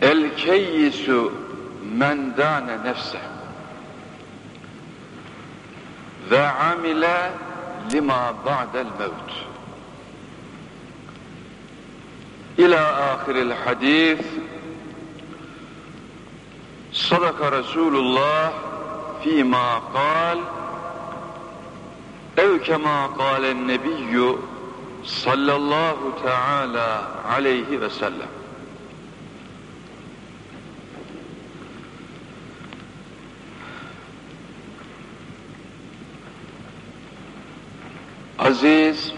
El keyyisu men dâne nefse ve amile lima ba'del mevt. İlâ ahiril hadis Sadaka Resulullah fîmâ kal ev kemâ kâlen nebiyyü sallallahu teâlâ aleyhi ve sellem. Aziz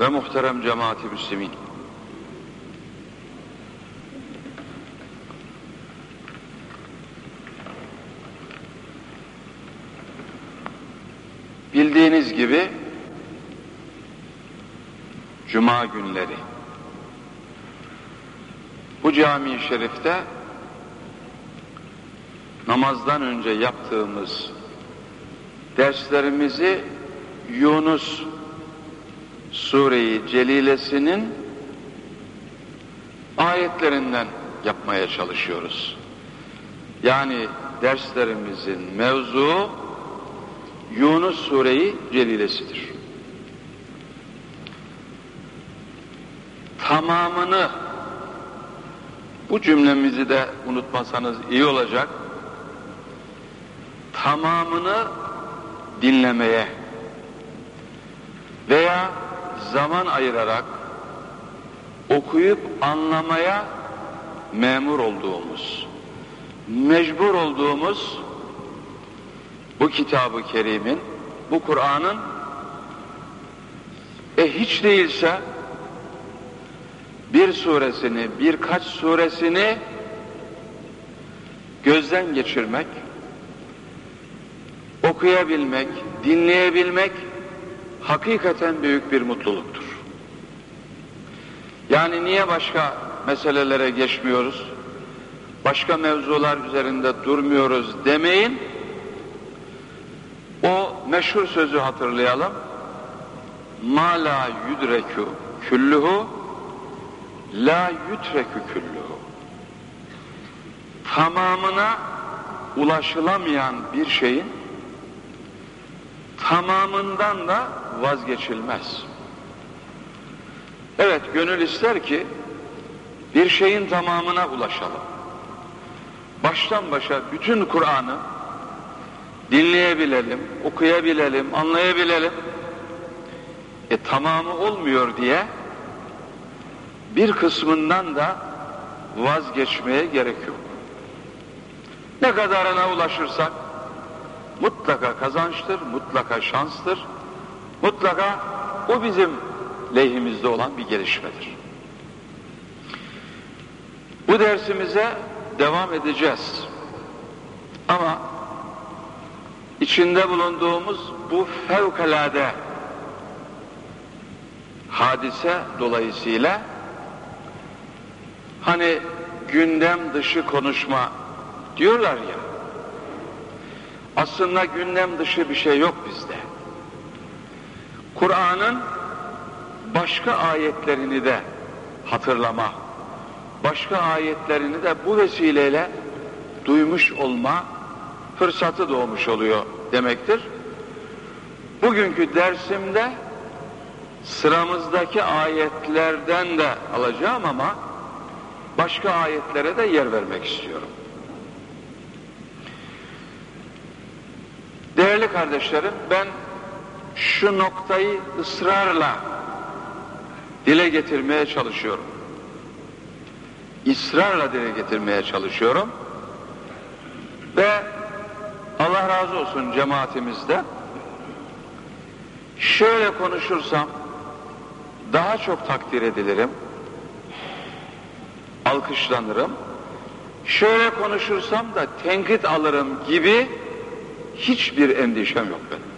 ve muhterem cemaati müslimin. Bildiğiniz gibi Cuma günleri bu cami-i şerifte namazdan önce yaptığımız derslerimizi Yunus Sure-i Celilesinin ayetlerinden yapmaya çalışıyoruz. Yani derslerimizin mevzu Yunus Sure-i Celilesidir. Tamamını bu cümlemizi de unutmasanız iyi olacak. Tamamını dinlemeye veya zaman ayırarak okuyup anlamaya memur olduğumuz, mecbur olduğumuz bu kitabı kerimin, bu Kur'an'ın e hiç değilse bir suresini, birkaç suresini gözden geçirmek, okuyabilmek, dinleyebilmek hakikaten büyük bir mutluluktur. Yani niye başka meselelere geçmiyoruz? Başka mevzular üzerinde durmuyoruz demeyin. O meşhur sözü hatırlayalım. Ma la yudreku külluhu la yutreku külluhu. Tamamına ulaşılamayan bir şeyin tamamından da vazgeçilmez. Evet, gönül ister ki bir şeyin tamamına ulaşalım. Baştan başa bütün Kur'an'ı dinleyebilelim, okuyabilelim, anlayabilelim. E tamamı olmuyor diye bir kısmından da vazgeçmeye gerek yok. Ne kadarına ulaşırsak mutlaka kazançtır, mutlaka şanstır, mutlaka o bizim lehimizde olan bir gelişmedir. Bu dersimize devam edeceğiz. Ama içinde bulunduğumuz bu fevkalade hadise dolayısıyla hani gündem dışı konuşma diyorlar ya aslında gündem dışı bir şey yok bizde. Kur'an'ın başka ayetlerini de hatırlama, başka ayetlerini de bu vesileyle duymuş olma fırsatı doğmuş oluyor demektir. Bugünkü dersimde sıramızdaki ayetlerden de alacağım ama başka ayetlere de yer vermek istiyorum. Değerli kardeşlerim ben şu noktayı ısrarla dile getirmeye çalışıyorum. İsrarla dile getirmeye çalışıyorum. Ve Allah razı olsun cemaatimizde şöyle konuşursam daha çok takdir edilirim, alkışlanırım. Şöyle konuşursam da tenkit alırım gibi hiçbir endişem yok benim.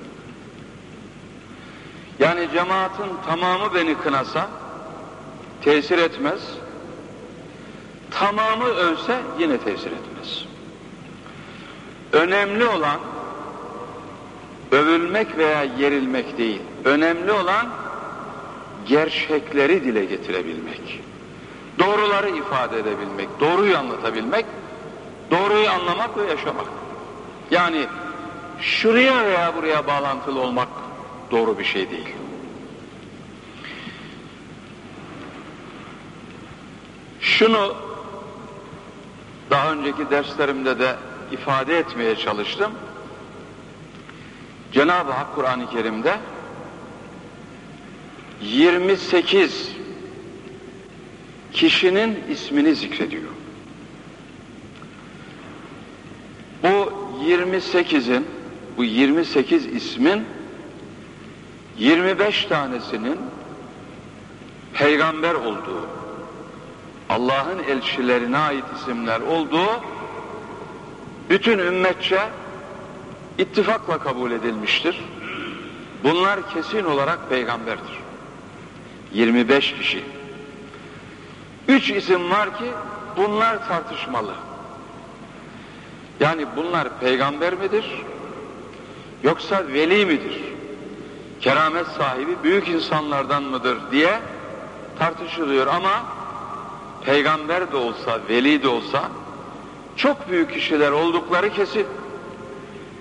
Yani cemaatin tamamı beni kınasa tesir etmez. Tamamı övse yine tesir etmez. Önemli olan övülmek veya yerilmek değil. Önemli olan gerçekleri dile getirebilmek. Doğruları ifade edebilmek, doğruyu anlatabilmek, doğruyu anlamak ve yaşamak. Yani şuraya veya buraya bağlantılı olmak doğru bir şey değil. Şunu daha önceki derslerimde de ifade etmeye çalıştım. Cenab-ı Hak Kur'an-ı Kerim'de 28 kişinin ismini zikrediyor. Bu 28'in bu 28 ismin 25 tanesinin peygamber olduğu, Allah'ın elçilerine ait isimler olduğu bütün ümmetçe ittifakla kabul edilmiştir. Bunlar kesin olarak peygamberdir. 25 kişi. Üç isim var ki bunlar tartışmalı. Yani bunlar peygamber midir? Yoksa veli midir? Keramet sahibi büyük insanlardan mıdır diye tartışılıyor ama peygamber de olsa, veli de olsa çok büyük kişiler oldukları kesin.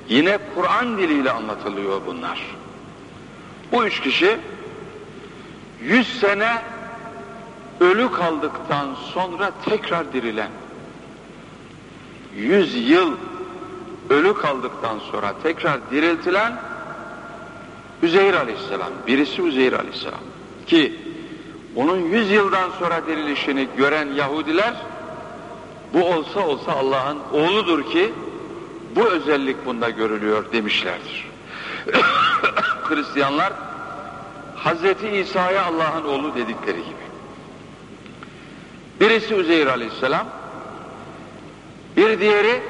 Yine Kur'an diliyle anlatılıyor bunlar. Bu üç kişi yüz sene ölü kaldıktan sonra tekrar dirilen, yüz yıl ölü kaldıktan sonra tekrar diriltilen Üzeyr Aleyhisselam, birisi Üzeyr Aleyhisselam. Ki onun yüz yıldan sonra dirilişini gören Yahudiler bu olsa olsa Allah'ın oğludur ki bu özellik bunda görülüyor demişlerdir. Hristiyanlar Hazreti İsa'ya Allah'ın oğlu dedikleri gibi. Birisi Üzeyr aleyhisselam, bir diğeri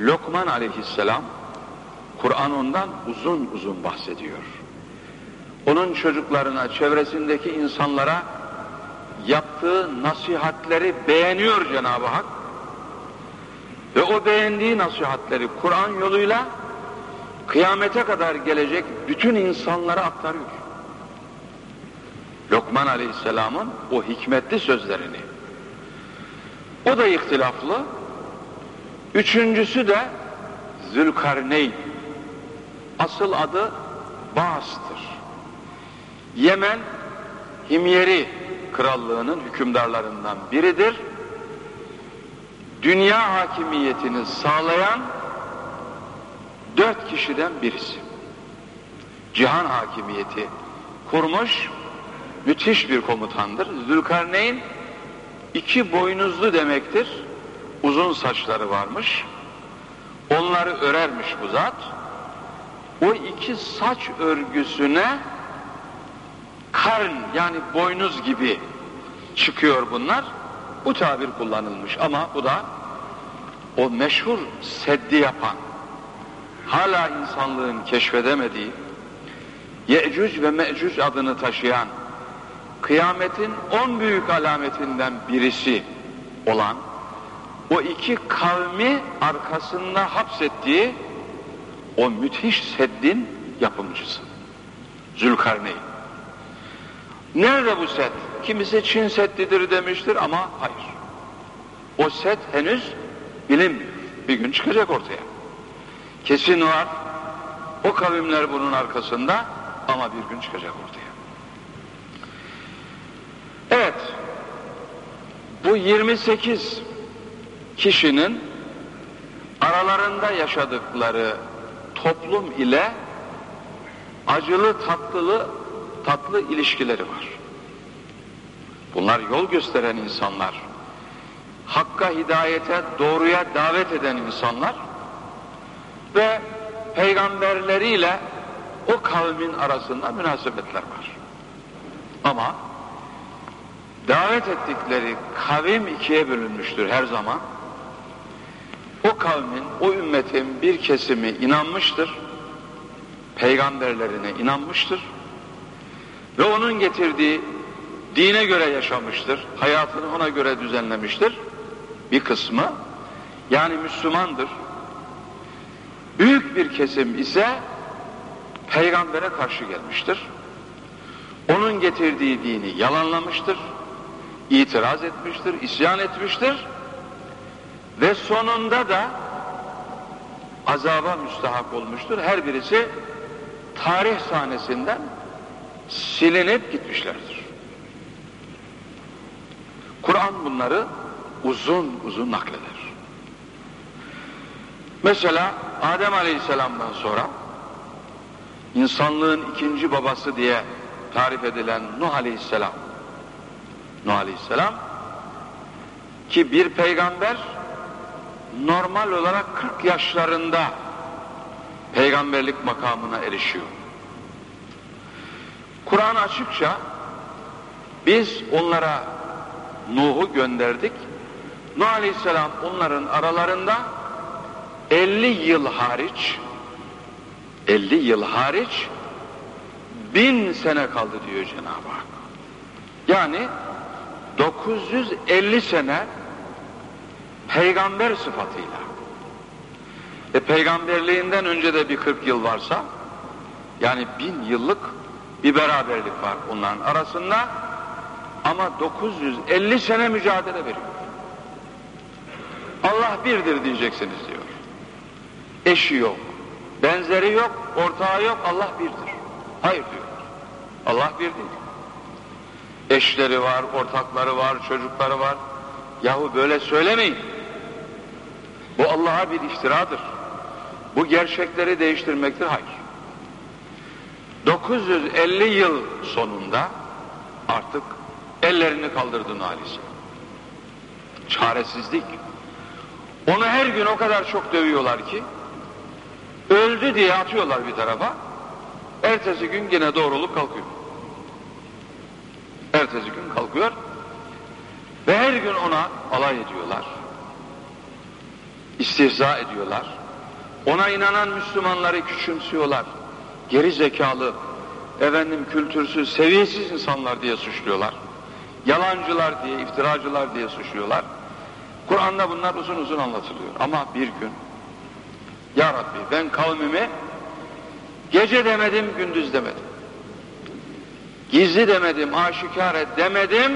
Lokman aleyhisselam. Kur'an ondan uzun uzun bahsediyor. Onun çocuklarına, çevresindeki insanlara yaptığı nasihatleri beğeniyor Cenab-ı Hak. Ve o beğendiği nasihatleri Kur'an yoluyla kıyamete kadar gelecek bütün insanlara aktarıyor. Lokman Aleyhisselam'ın o hikmetli sözlerini. O da ihtilaflı. Üçüncüsü de Zülkarneyn. Asıl adı Bağız'tır. Yemen Himyeri krallığının hükümdarlarından biridir. Dünya hakimiyetini sağlayan dört kişiden birisi. Cihan hakimiyeti kurmuş müthiş bir komutandır. Zülkarneyn iki boynuzlu demektir. Uzun saçları varmış. Onları örermiş bu zat. O iki saç örgüsüne karn yani boynuz gibi çıkıyor bunlar. Bu tabir kullanılmış ama bu da o meşhur seddi yapan, hala insanlığın keşfedemediği, Ye'cüc ve Me'cüc adını taşıyan, kıyametin on büyük alametinden birisi olan, o iki kavmi arkasında hapsettiği o müthiş seddin yapımcısı. Zülkarneyn. Nerede bu set? Kimisi Çin Seddidir demiştir ama hayır. O set henüz bilinmiyor. Bir gün çıkacak ortaya. Kesin var. O kavimler bunun arkasında ama bir gün çıkacak ortaya. Evet. Bu 28 kişinin aralarında yaşadıkları toplum ile acılı tatlılı tatlı ilişkileri var. Bunlar yol gösteren insanlar. Hakka, hidayete, doğruya davet eden insanlar ve peygamberleriyle o kavmin arasında münasebetler var. Ama davet ettikleri kavim ikiye bölünmüştür her zaman. O kavmin, o ümmetin bir kesimi inanmıştır, peygamberlerine inanmıştır ve onun getirdiği dine göre yaşamıştır, hayatını ona göre düzenlemiştir. Bir kısmı yani Müslümandır. Büyük bir kesim ise peygambere karşı gelmiştir. Onun getirdiği dini yalanlamıştır. itiraz etmiştir, isyan etmiştir ve sonunda da azaba müstahak olmuştur. Her birisi tarih sahnesinden silinip gitmişlerdir. Kur'an bunları uzun uzun nakleder. Mesela Adem Aleyhisselam'dan sonra insanlığın ikinci babası diye tarif edilen Nuh Aleyhisselam Nuh Aleyhisselam ki bir peygamber normal olarak 40 yaşlarında peygamberlik makamına erişiyor. Kur'an açıkça biz onlara Nuh'u gönderdik. Nuh Aleyhisselam onların aralarında 50 yıl hariç 50 yıl hariç bin sene kaldı diyor Cenab-ı Hak. Yani 950 sene peygamber sıfatıyla ve peygamberliğinden önce de bir 40 yıl varsa yani bin yıllık bir beraberlik var onların arasında ama 950 sene mücadele veriyor. Allah birdir diyeceksiniz diyor. Eşi yok, benzeri yok, ortağı yok, Allah birdir. Hayır diyor. Allah bir değil. Eşleri var, ortakları var, çocukları var. Yahu böyle söylemeyin. Bu Allah'a bir iftiradır. Bu gerçekleri değiştirmektir. Hayır. 950 yıl sonunda artık ellerini kaldırdı Nuh Aleyhisselam. Çaresizlik. Onu her gün o kadar çok dövüyorlar ki öldü diye atıyorlar bir tarafa. Ertesi gün yine doğrulup kalkıyor. Ertesi gün kalkıyor ve her gün ona alay ediyorlar. İstihza ediyorlar. Ona inanan Müslümanları küçümsüyorlar. Geri zekalı, efendim kültürsüz, seviyesiz insanlar diye suçluyorlar. Yalancılar diye, iftiracılar diye suçluyorlar. Kur'an'da bunlar uzun uzun anlatılıyor. Ama bir gün Ya Rabbi ben kavmimi gece demedim, gündüz demedim. Gizli demedim, aşikar et demedim.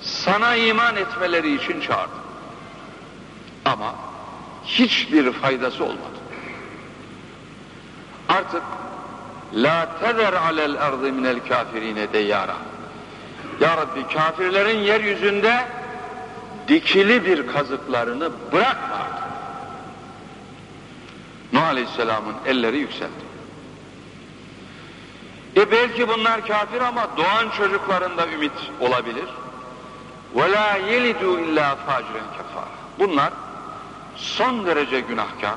Sana iman etmeleri için çağırdım. Ama hiçbir faydası olmadı. Artık la tezer alel ardı minel kafirine deyyara. Ya Rabbi kafirlerin yeryüzünde dikili bir kazıklarını bırakma. Nuh Aleyhisselam'ın elleri yükseldi. E belki bunlar kafir ama doğan çocuklarında ümit olabilir. وَلَا يَلِدُوا illa فَاجِرًا كَفَارًا Bunlar son derece günahkar,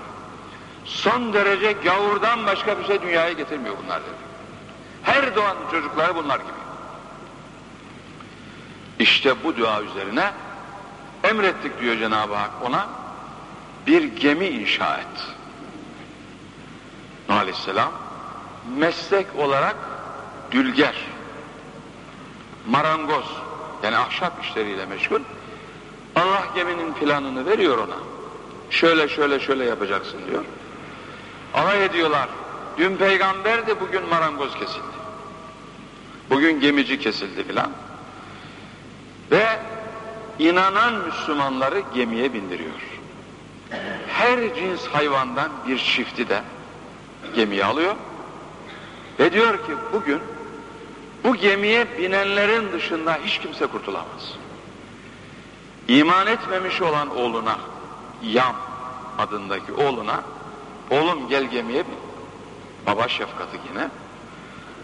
son derece gavurdan başka bir şey dünyaya getirmiyor bunlar dedi. Her doğan çocukları bunlar gibi. İşte bu dua üzerine emrettik diyor Cenab-ı Hak ona bir gemi inşa et. Nuh Aleyhisselam meslek olarak dülger, marangoz yani ahşap işleriyle meşgul. Allah geminin planını veriyor ona. Şöyle şöyle şöyle yapacaksın diyor. Alay ediyorlar. Dün peygamberdi bugün marangoz kesildi. Bugün gemici kesildi filan. Ve inanan Müslümanları gemiye bindiriyor. Her cins hayvandan bir çifti de gemiye alıyor. Ve diyor ki bugün bu gemiye binenlerin dışında hiç kimse kurtulamaz. İman etmemiş olan oğluna, Yam adındaki oğluna, oğlum gel gemiye. Baba şefkati yine.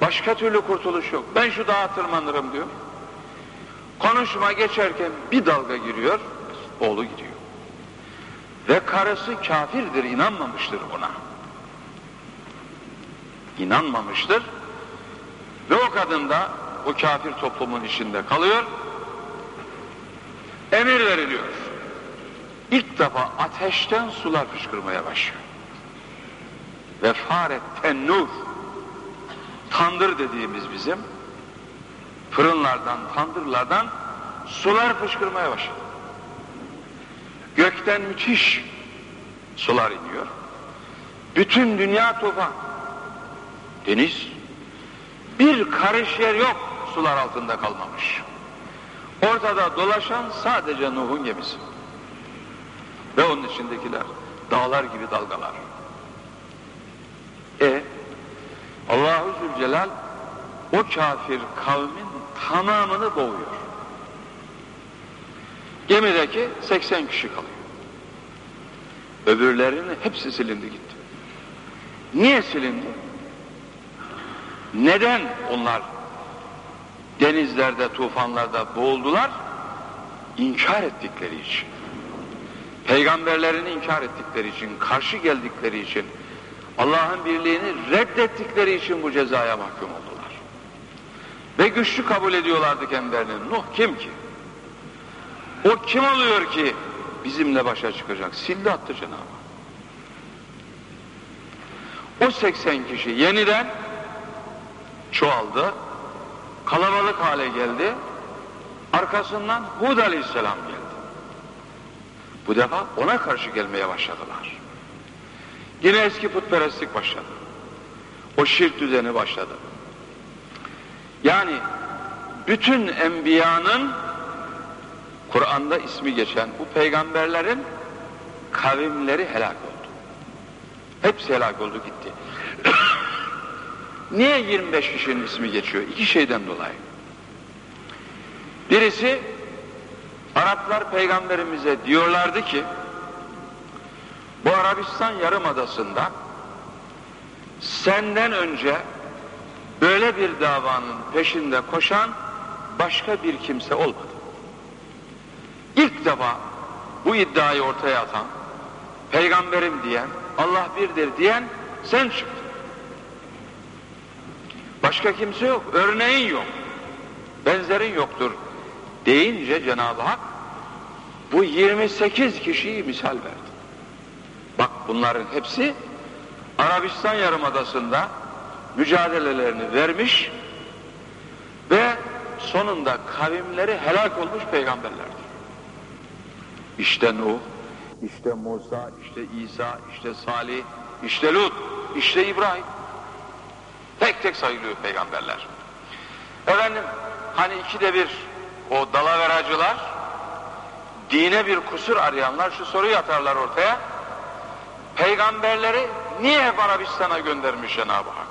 Başka türlü kurtuluş yok. Ben şu dağa tırmanırım diyor. Konuşma geçerken bir dalga giriyor, oğlu gidiyor. Ve karısı kafirdir, inanmamıştır buna. İnanmamıştır. Ve o kadın da o kafir toplumun içinde kalıyor. Emir veriliyor. İlk defa ateşten sular fışkırmaya başlıyor. Ve faret tennur tandır dediğimiz bizim fırınlardan, tandırlardan sular fışkırmaya başladı. Gökten müthiş sular iniyor. Bütün dünya tufan. Deniz bir karış yer yok sular altında kalmamış. Ortada dolaşan sadece Nuh'un gemisi. Ve onun içindekiler. Dağlar gibi dalgalar. E Allahu Zülcelal o kafir kavmin tamamını boğuyor. Gemideki 80 kişi kalıyor. Öbürlerinin hepsi silindi gitti. Niye silindi? Neden onlar denizlerde, tufanlarda boğuldular? İnkar ettikleri için. Peygamberlerini inkar ettikleri için, karşı geldikleri için, Allah'ın birliğini reddettikleri için bu cezaya mahkum oldular. Ve güçlü kabul ediyorlardı kendilerini. Nuh kim ki? O kim oluyor ki bizimle başa çıkacak? Sildi attı Cenab-ı O 80 kişi yeniden çoğaldı, kalabalık hale geldi. Arkasından Hud aleyhisselam. Bu defa ona karşı gelmeye başladılar. Yine eski putperestlik başladı. O şirk düzeni başladı. Yani bütün enbiyanın Kur'an'da ismi geçen bu peygamberlerin kavimleri helak oldu. Hepsi helak oldu gitti. Niye 25 kişinin ismi geçiyor? İki şeyden dolayı. Birisi Araplar peygamberimize diyorlardı ki bu Arabistan Yarımadası'nda senden önce böyle bir davanın peşinde koşan başka bir kimse olmadı. İlk defa bu iddiayı ortaya atan, peygamberim diyen, Allah birdir diyen sen çıktın. Başka kimse yok, örneğin yok, benzerin yoktur deyince Cenab-ı Hak bu 28 kişiyi misal verdi. Bak bunların hepsi Arabistan Yarımadası'nda mücadelelerini vermiş ve sonunda kavimleri helak olmuş peygamberlerdir. İşte Nuh, işte Musa, işte İsa, işte Salih, işte Lut, işte İbrahim. Tek tek sayılıyor peygamberler. Efendim hani ikide bir o dalaveracılar dine bir kusur arayanlar şu soruyu atarlar ortaya. Peygamberleri niye hep Arabistan'a göndermiş Cenab-ı Hak?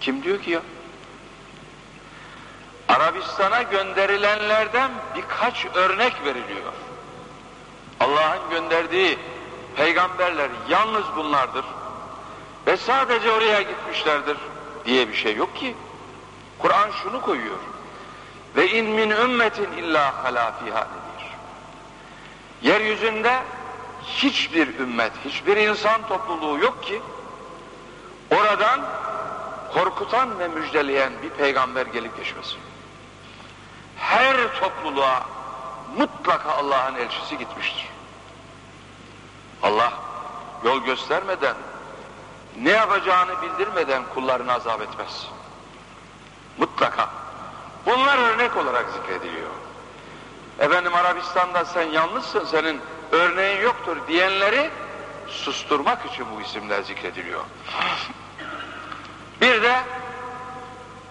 Kim diyor ki ya? Arabistan'a gönderilenlerden birkaç örnek veriliyor. Allah'ın gönderdiği peygamberler yalnız bunlardır ve sadece oraya gitmişlerdir diye bir şey yok ki. Kur'an şunu koyuyor. Ve in min ümmetin illa hala fiha denir. Yeryüzünde hiçbir ümmet, hiçbir insan topluluğu yok ki oradan korkutan ve müjdeleyen bir peygamber gelip geçmesin. Her topluluğa mutlaka Allah'ın elçisi gitmiştir. Allah yol göstermeden, ne yapacağını bildirmeden kullarını azap etmez. Mutlaka. Bunlar örnek olarak zikrediliyor. Efendim Arabistan'da sen yalnızsın, senin örneğin yoktur diyenleri susturmak için bu isimler zikrediliyor. Bir de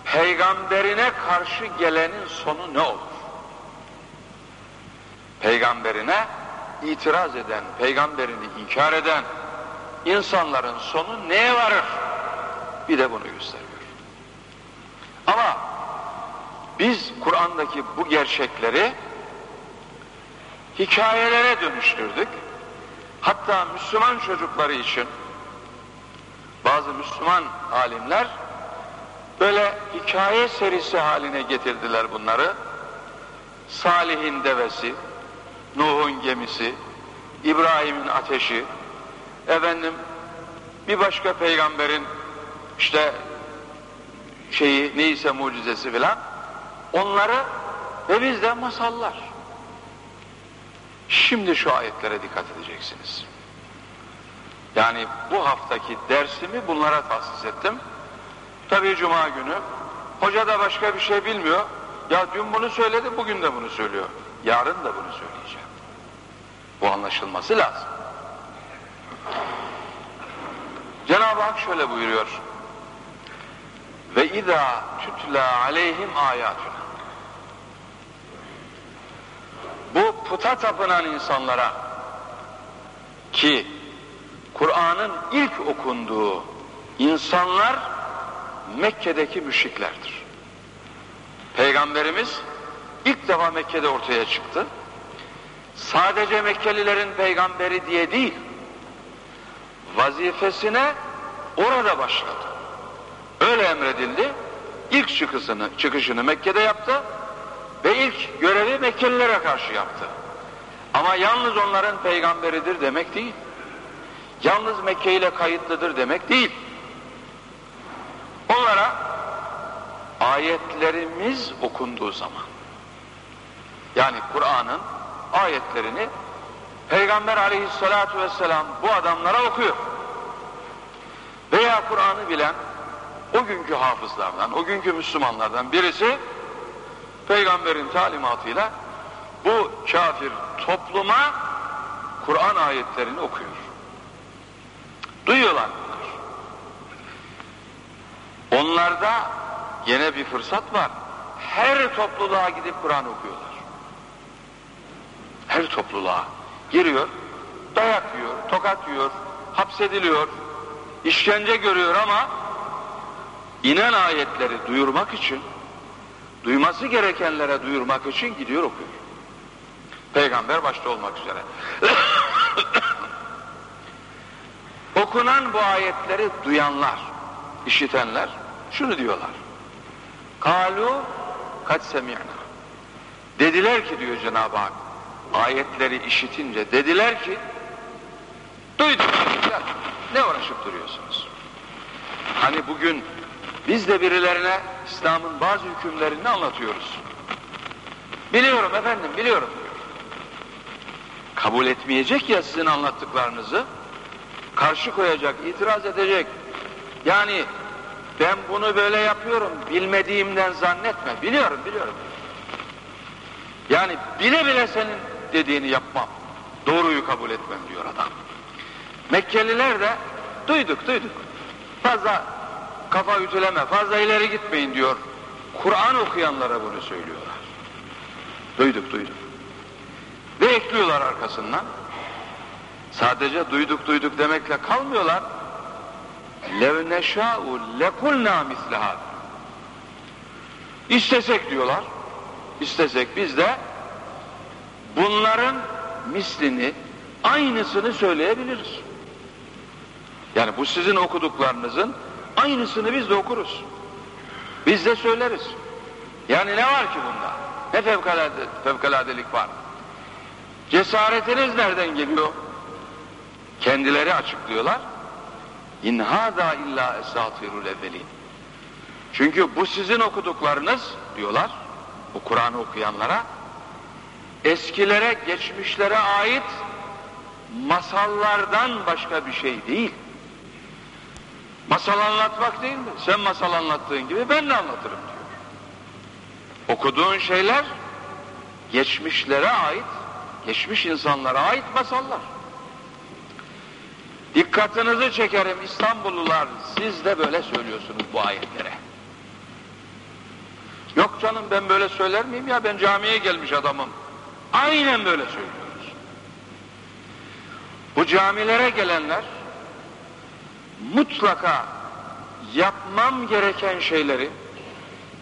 peygamberine karşı gelenin sonu ne olur? Peygamberine itiraz eden, peygamberini inkar eden insanların sonu neye varır? Bir de bunu gösteriyor. Ama biz Kur'an'daki bu gerçekleri hikayelere dönüştürdük. Hatta Müslüman çocukları için bazı Müslüman alimler böyle hikaye serisi haline getirdiler bunları. Salih'in devesi, Nuh'un gemisi, İbrahim'in ateşi, efendim bir başka peygamberin işte şeyi neyse mucizesi filan onları ve bizden masallar. Şimdi şu ayetlere dikkat edeceksiniz. Yani bu haftaki dersimi bunlara tahsis ettim. Tabii cuma günü. Hoca da başka bir şey bilmiyor. Ya dün bunu söyledi, bugün de bunu söylüyor. Yarın da bunu söyleyeceğim. Bu anlaşılması lazım. Cenab-ı Hak şöyle buyuruyor. Ve izâ tutla aleyhim ayatuna. Puta tapınan insanlara ki Kur'an'ın ilk okunduğu insanlar Mekke'deki müşriklerdir. Peygamberimiz ilk defa Mekke'de ortaya çıktı. Sadece Mekkelilerin peygamberi diye değil, vazifesine orada başladı. Öyle emredildi. İlk çıkışını, çıkışını Mekke'de yaptı ve ilk görevi Mekkelilere karşı yaptı. Ama yalnız onların peygamberidir demek değil. Yalnız Mekke ile kayıtlıdır demek değil. Onlara ayetlerimiz okunduğu zaman yani Kur'an'ın ayetlerini Peygamber aleyhissalatu vesselam bu adamlara okuyor. Veya Kur'an'ı bilen o günkü hafızlardan, o günkü Müslümanlardan birisi Peygamberin talimatıyla bu kafir topluma Kur'an ayetlerini okuyor. Duyuyorlar. Onlarda yine bir fırsat var. Her topluluğa gidip Kur'an okuyorlar. Her topluluğa giriyor, dayak yiyor, tokat yiyor, hapsediliyor, işkence görüyor ama inen ayetleri duyurmak için, duyması gerekenlere duyurmak için gidiyor okuyor. Peygamber başta olmak üzere. Okunan bu ayetleri duyanlar, işitenler şunu diyorlar. Kalu kat semi'na. Dediler ki diyor Cenab-ı Hak ayetleri işitince dediler ki duyduk ne uğraşıp duruyorsunuz? Hani bugün biz de birilerine İslam'ın bazı hükümlerini anlatıyoruz. Biliyorum efendim biliyorum. Kabul etmeyecek ya sizin anlattıklarınızı karşı koyacak, itiraz edecek. Yani ben bunu böyle yapıyorum bilmediğimden zannetme. Biliyorum biliyorum. Yani bile bile senin dediğini yapmam. Doğruyu kabul etmem diyor adam. Mekkeliler de duyduk duyduk. Fazla kafa ütüleme, fazla ileri gitmeyin diyor. Kur'an okuyanlara bunu söylüyorlar. Duyduk duyduk. Ve ekliyorlar arkasından. Sadece duyduk duyduk demekle kalmıyorlar. لَوْ نَشَاءُ لَكُلْنَا مِثْلَهَا İstesek diyorlar. İstesek biz de bunların mislini, aynısını söyleyebiliriz. Yani bu sizin okuduklarınızın aynısını biz de okuruz. Biz de söyleriz. Yani ne var ki bunda? Ne fevkalade, fevkaladelik var? Cesaretiniz nereden geliyor? Kendileri açıklıyorlar. İn hâzâ illâ esâtirul evvelîn. Çünkü bu sizin okuduklarınız diyorlar, bu Kur'an'ı okuyanlara, eskilere, geçmişlere ait masallardan başka bir şey değil. Masal anlatmak değil mi? Sen masal anlattığın gibi ben de anlatırım diyor. Okuduğun şeyler geçmişlere ait, geçmiş insanlara ait masallar. Dikkatinizi çekerim İstanbullular siz de böyle söylüyorsunuz bu ayetlere. Yok canım ben böyle söyler miyim ya ben camiye gelmiş adamım. Aynen böyle söylüyoruz. Bu camilere gelenler mutlaka yapmam gereken şeyleri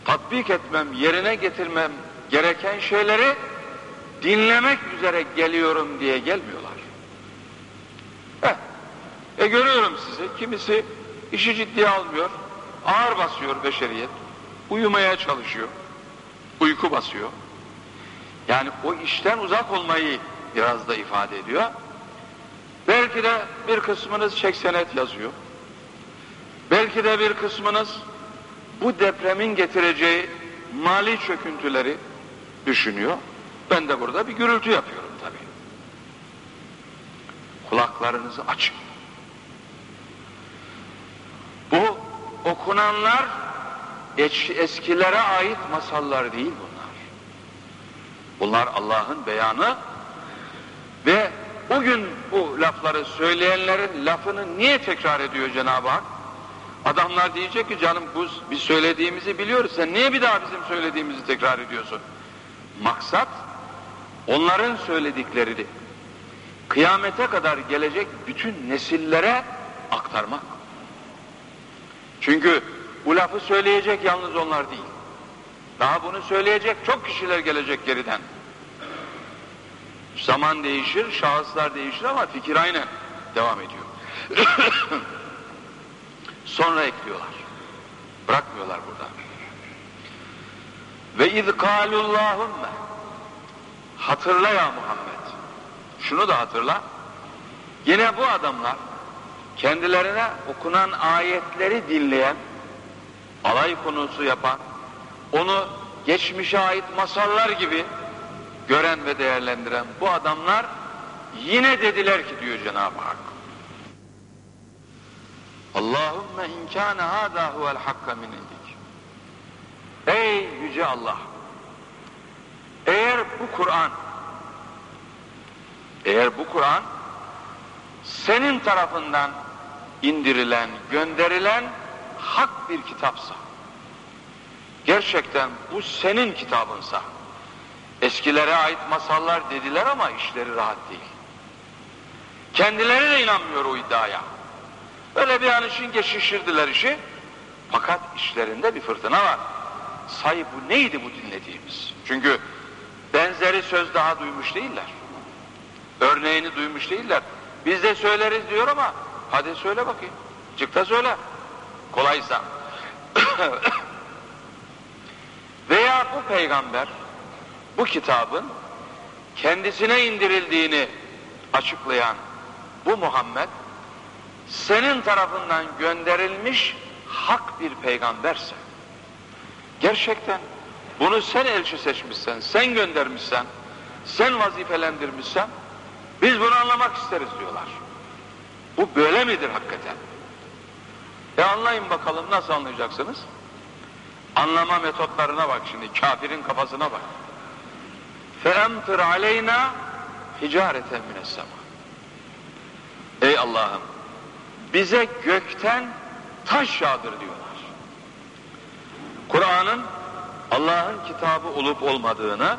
tatbik etmem, yerine getirmem gereken şeyleri dinlemek üzere geliyorum diye gelmiyorlar. Heh. E görüyorum sizi, kimisi işi ciddiye almıyor, ağır basıyor beşeriyet, uyumaya çalışıyor, uyku basıyor. Yani o işten uzak olmayı biraz da ifade ediyor. Belki de bir kısmınız çek senet yazıyor. Belki de bir kısmınız bu depremin getireceği mali çöküntüleri düşünüyor. Ben de burada bir gürültü yapıyorum tabii. Kulaklarınızı açın. Bu okunanlar eskilere ait masallar değil bunlar. Bunlar Allah'ın beyanı ve bugün bu lafları söyleyenlerin lafını niye tekrar ediyor Cenab-ı Hak? Adamlar diyecek ki canım bu, biz söylediğimizi biliyoruz sen niye bir daha bizim söylediğimizi tekrar ediyorsun? Maksat onların söylediklerini kıyamete kadar gelecek bütün nesillere aktarmak. Çünkü bu lafı söyleyecek yalnız onlar değil. Daha bunu söyleyecek çok kişiler gelecek geriden. Zaman değişir, şahıslar değişir ama fikir aynen devam ediyor. Sonra ekliyorlar. Bırakmıyorlar burada. Ve iz kâlullâhumme Hatırla ya Muhammed. Şunu da hatırla. Yine bu adamlar kendilerine okunan ayetleri dinleyen, alay konusu yapan, onu geçmişe ait masallar gibi gören ve değerlendiren bu adamlar yine dediler ki diyor Cenab-ı Hak. Allahümme inkâne hâdâ huvel hakka min indik. Ey yüce Allah! Eğer bu Kur'an eğer bu Kur'an senin tarafından indirilen, gönderilen hak bir kitapsa, gerçekten bu senin kitabınsa, eskilere ait masallar dediler ama işleri rahat değil. Kendileri de inanmıyor o iddiaya. Böyle bir an için geçiştirdiler işi. Fakat işlerinde bir fırtına var. Say bu neydi bu dinlediğimiz? Çünkü benzeri söz daha duymuş değiller. Örneğini duymuş değiller. Biz de söyleriz diyor ama hadi söyle bakayım. Çık da söyle. Kolaysa. Veya bu peygamber bu kitabın kendisine indirildiğini açıklayan bu Muhammed senin tarafından gönderilmiş hak bir peygamberse gerçekten bunu sen elçi seçmişsen, sen göndermişsen, sen vazifelendirmişsen biz bunu anlamak isteriz diyorlar. Bu böyle midir hakikaten? E anlayın bakalım nasıl anlayacaksınız? Anlama metotlarına bak şimdi, kafirin kafasına bak. فَاَمْتِرْ عَلَيْنَا hicareten minessema. Ey Allah'ım bize gökten taş yağdır diyorlar. Kur'an'ın Allah'ın kitabı olup olmadığını,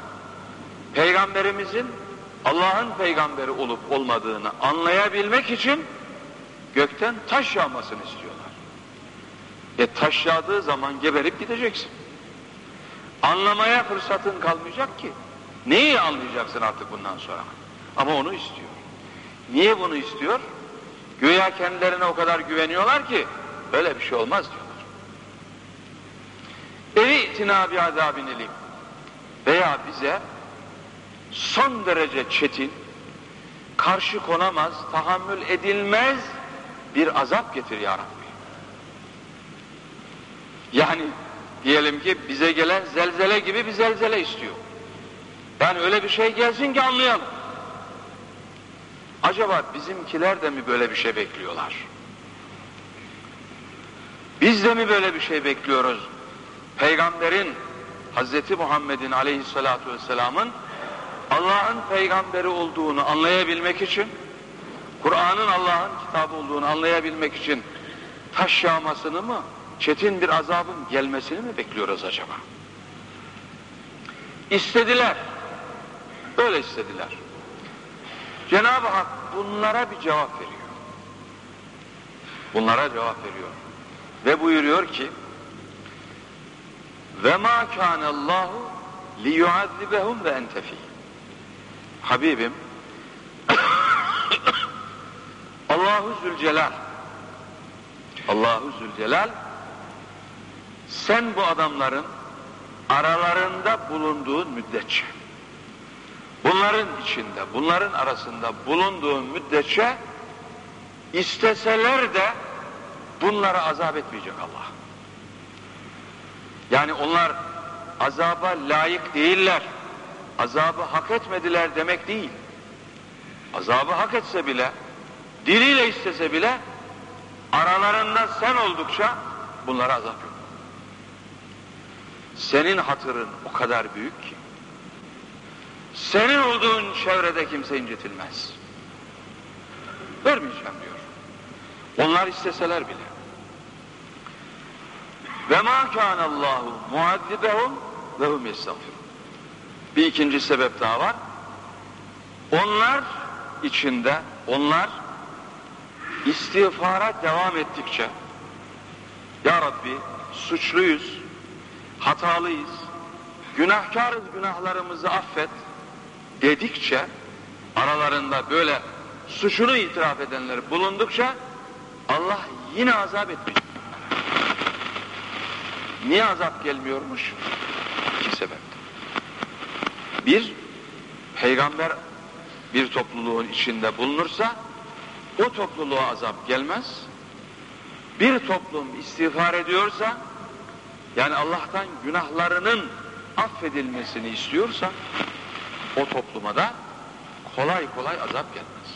Peygamberimizin Allah'ın peygamberi olup olmadığını anlayabilmek için gökten taş yağmasını istiyorlar. E taş yağdığı zaman geberip gideceksin. Anlamaya fırsatın kalmayacak ki. Neyi anlayacaksın artık bundan sonra? Ama onu istiyor. Niye bunu istiyor? Güya kendilerine o kadar güveniyorlar ki öyle bir şey olmaz diyorlar. Evi tinabi azabin ilim veya bize son derece çetin, karşı konamaz, tahammül edilmez bir azap getir ya Rabbi. Yani diyelim ki bize gelen zelzele gibi bir zelzele istiyor. Yani öyle bir şey gelsin ki anlayalım. Acaba bizimkiler de mi böyle bir şey bekliyorlar? Biz de mi böyle bir şey bekliyoruz? Peygamberin, Hazreti Muhammed'in aleyhissalatu vesselamın Allah'ın peygamberi olduğunu anlayabilmek için, Kur'an'ın Allah'ın kitabı olduğunu anlayabilmek için taş yağmasını mı, çetin bir azabın gelmesini mi bekliyoruz acaba? İstediler. Böyle istediler. Cenab-ı Hak bunlara bir cevap veriyor. Bunlara cevap veriyor. Ve buyuruyor ki ve ma kana Allahu li yuazzibehum ve ente Habibim Allahu Zülcelal Allahu Zülcelal sen bu adamların aralarında bulunduğun müddetçe bunların içinde, bunların arasında bulunduğun müddetçe isteseler de bunlara azap etmeyecek Allah. Yani onlar azaba layık değiller azabı hak etmediler demek değil. Azabı hak etse bile, diliyle istese bile, aralarında sen oldukça bunlara azap yok. Senin hatırın o kadar büyük ki, senin olduğun çevrede kimse incitilmez. Vermeyeceğim diyor. Onlar isteseler bile. Ve ma kânallâhu muaddibehum ve hum yestağfirun. Bir ikinci sebep daha var. Onlar içinde, onlar istiğfara devam ettikçe Ya Rabbi suçluyuz, hatalıyız, günahkarız günahlarımızı affet dedikçe aralarında böyle suçunu itiraf edenler bulundukça Allah yine azap etmeyecek. Niye azap gelmiyormuş? İki sebep. Bir, peygamber bir topluluğun içinde bulunursa o topluluğa azap gelmez. Bir toplum istiğfar ediyorsa yani Allah'tan günahlarının affedilmesini istiyorsa o topluma da kolay kolay azap gelmez.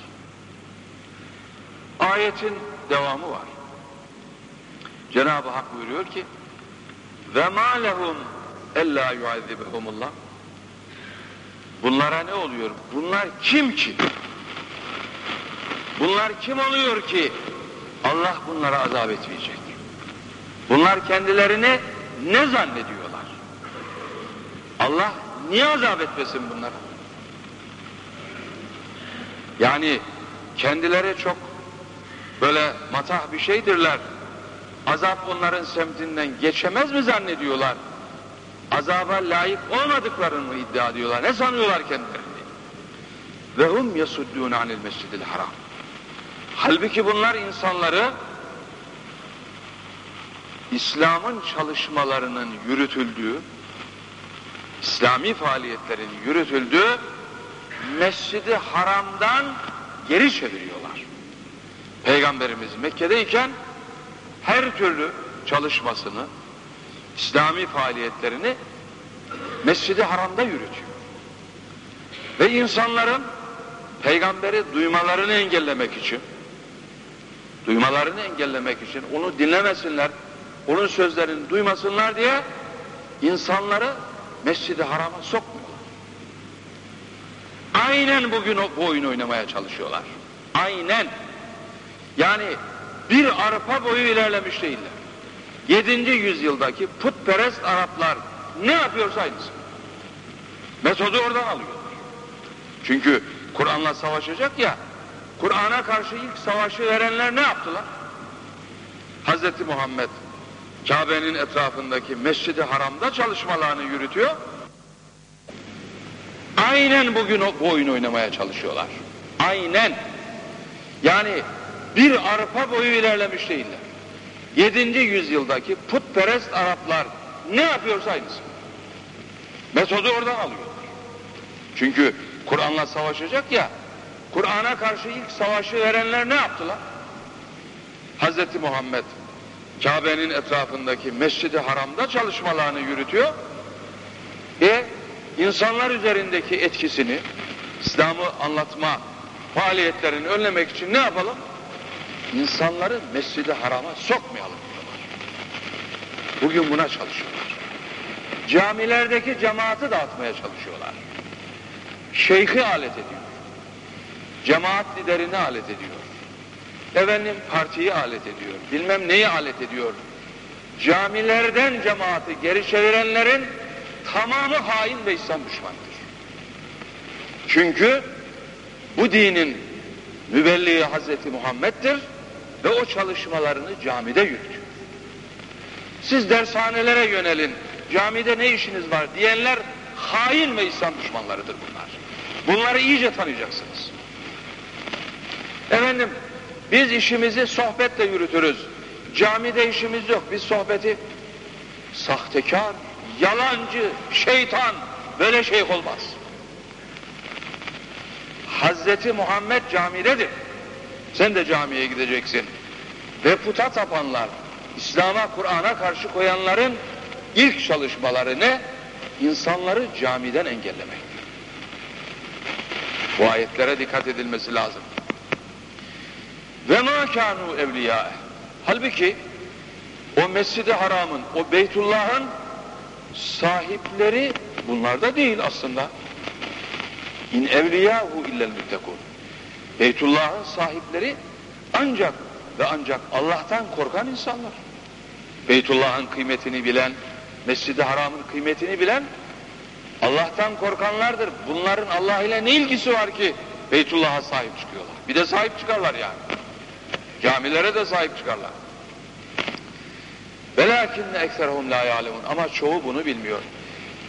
Ayetin devamı var. Cenab-ı Hak buyuruyor ki ve ma lehum ella yuazibehumullah Bunlara ne oluyor? Bunlar kim ki? Bunlar kim oluyor ki Allah bunlara azap etmeyecek? Bunlar kendilerini ne zannediyorlar? Allah niye azap etmesin bunlara? Yani kendileri çok böyle matah bir şeydirler. Azap onların semtinden geçemez mi zannediyorlar? Azaba layık olmadıklarını iddia ediyorlar? Ne sanıyorlar kendilerini? Ve hum yasuddûne anil mescidil haram. Halbuki bunlar insanları İslam'ın çalışmalarının yürütüldüğü, İslami faaliyetlerin yürütüldüğü Mescidi Haram'dan geri çeviriyorlar. Peygamberimiz Mekke'deyken her türlü çalışmasını, İslami faaliyetlerini Mescidi Haram'da yürütüyor. Ve insanların peygamberi duymalarını engellemek için duymalarını engellemek için onu dinlemesinler, onun sözlerini duymasınlar diye insanları Mescid-i Haram'a sokmuyorlar. Aynen bugün bu oyun oynamaya çalışıyorlar. Aynen. Yani bir arpa boyu ilerlemiş değiller. 7. yüzyıldaki putperest Araplar ne yapıyorsa aynısı. Metodu oradan alıyorlar. Çünkü Kur'an'la savaşacak ya, Kur'an'a karşı ilk savaşı verenler ne yaptılar? Hz. Muhammed Kabe'nin etrafındaki Mescid-i Haram'da çalışmalarını yürütüyor. Aynen bugün bu oyun oynamaya çalışıyorlar. Aynen. Yani bir arpa boyu ilerlemiş değiller. 7. yüzyıldaki putperest Araplar ne yapıyorsa aynısı. Metodu oradan alıyorlar. Çünkü Kur'an'la savaşacak ya, Kur'an'a karşı ilk savaşı verenler ne yaptılar? Hz. Muhammed Kabe'nin etrafındaki Mescid-i Haram'da çalışmalarını yürütüyor ve insanlar üzerindeki etkisini İslam'ı anlatma faaliyetlerini önlemek için ne yapalım? İnsanları Mescid-i Haram'a sokmayalım diyorlar. Bugün buna çalışıyorlar. Camilerdeki cemaati dağıtmaya çalışıyorlar. Şeyhi alet ediyor. Cemaat liderini alet ediyor. Efendim partiyi alet ediyor. Bilmem neyi alet ediyor. Camilerden cemaati geri çevirenlerin tamamı hain ve İslam düşmanıdır. Çünkü bu dinin mübelliği Hazreti Muhammed'dir ve o çalışmalarını camide yürütüyor. Siz dershanelere yönelin, camide ne işiniz var diyenler hain ve İslam düşmanlarıdır bunlar. Bunları iyice tanıyacaksınız. Efendim, biz işimizi sohbetle yürütürüz. Camide işimiz yok. Biz sohbeti sahtekar, yalancı, şeytan böyle şey olmaz. Hazreti Muhammed camidedir. Sen de camiye gideceksin. Ve puta tapanlar, İslam'a, Kur'an'a karşı koyanların ilk çalışmaları ne? İnsanları camiden engellemek. Bu ayetlere dikkat edilmesi lazım. Ve ma kanu evliya. Halbuki o Mescid-i Haram'ın, o Beytullah'ın sahipleri bunlar da değil aslında. İn evliyahu illel müttekun. Beytullah'ın sahipleri ancak ve ancak Allah'tan korkan insanlar. Beytullah'ın kıymetini bilen, Mescid-i Haram'ın kıymetini bilen Allah'tan korkanlardır. Bunların Allah ile ne ilgisi var ki Beytullah'a sahip çıkıyorlar. Bir de sahip çıkarlar yani. Camilere de sahip çıkarlar. Velakinne ekserhum la ya'lemun. Ama çoğu bunu bilmiyor.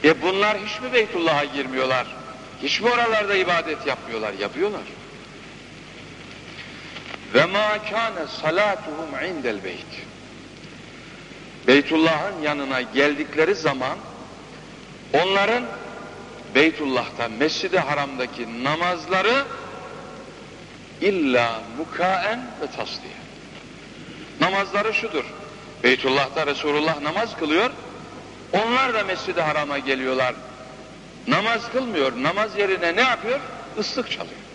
E bunlar hiç mi Beytullah'a girmiyorlar? Hiç mi oralarda ibadet yapmıyorlar? Yapıyorlar. Ve ma kana salatuhum indel beyt. Beytullah'ın yanına geldikleri zaman onların Beytullah'ta Mescid-i Haram'daki namazları illa mukaen ve tasdiye. Namazları şudur. Beytullah'ta Resulullah namaz kılıyor. Onlar da Mescid-i Haram'a geliyorlar. Namaz kılmıyor. Namaz yerine ne yapıyor? Islık çalıyor.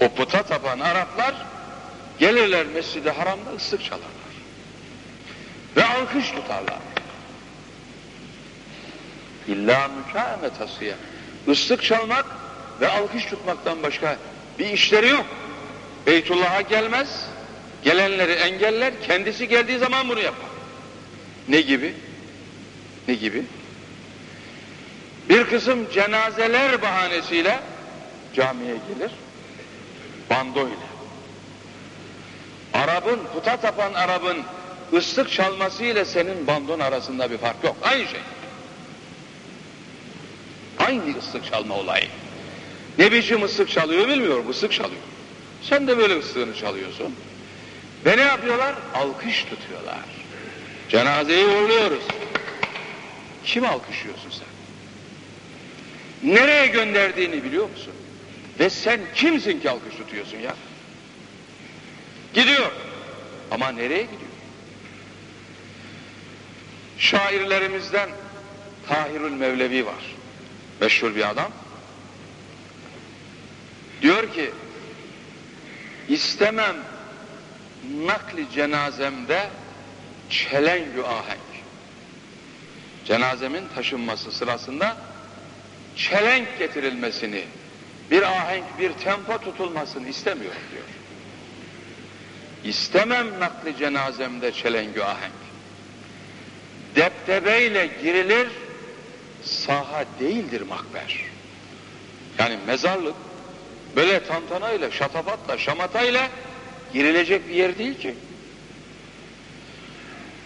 O puta tapan Araplar gelirler Mescid-i Haram'da ıslık çalarlar. Ve alkış tutarlar. İlla mükâme tasıya. Islık çalmak ve alkış tutmaktan başka bir işleri yok. Beytullah'a gelmez, gelenleri engeller, kendisi geldiği zaman bunu yapar. Ne gibi? Ne gibi? Bir kısım cenazeler bahanesiyle camiye gelir, bando ile. Arap'ın, puta tapan Arap'ın ıslık çalması ile senin bandon arasında bir fark yok. Aynı şey. Aynı ıslık çalma olayı. Ne biçim ıslık çalıyor bilmiyorum, ıslık çalıyor. Sen de böyle ıslığını çalıyorsun. Ve ne yapıyorlar? Alkış tutuyorlar. Cenazeyi uğurluyoruz. Kim alkışlıyorsun sen? Nereye gönderdiğini biliyor musun? Ve sen kimsin ki alkış tutuyorsun ya? Gidiyor. Ama nereye gidiyor? Şairlerimizden Tahirül Mevlevi var. Meşhur bir adam. Diyor ki istemem nakli cenazemde çelengü ahenk. Cenazemin taşınması sırasında çelenk getirilmesini, bir ahenk, bir tempo tutulmasını istemiyorum diyor. İstemem nakli cenazemde çelengü ahenk. Deptebeyle girilir, saha değildir makber. Yani mezarlık böyle tantanayla, şatafatla, şamatayla girilecek bir yer değil ki.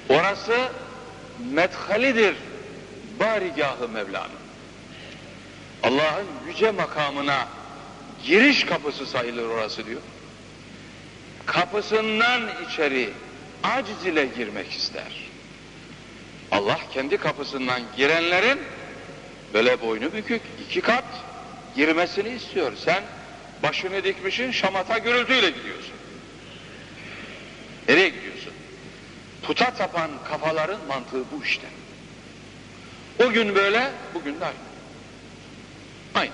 Orası medhalidir barigahı Mevla'nın. Allah'ın yüce makamına giriş kapısı sayılır orası diyor. Kapısından içeri aciz ile girmek ister. Allah kendi kapısından girenlerin böyle boynu bükük iki kat girmesini istiyor. Sen başını dikmişin şamata gürültüyle gidiyorsun. Nereye gidiyorsun? Puta tapan kafaların mantığı bu işte. O gün böyle, bugün de aynı. Aynı.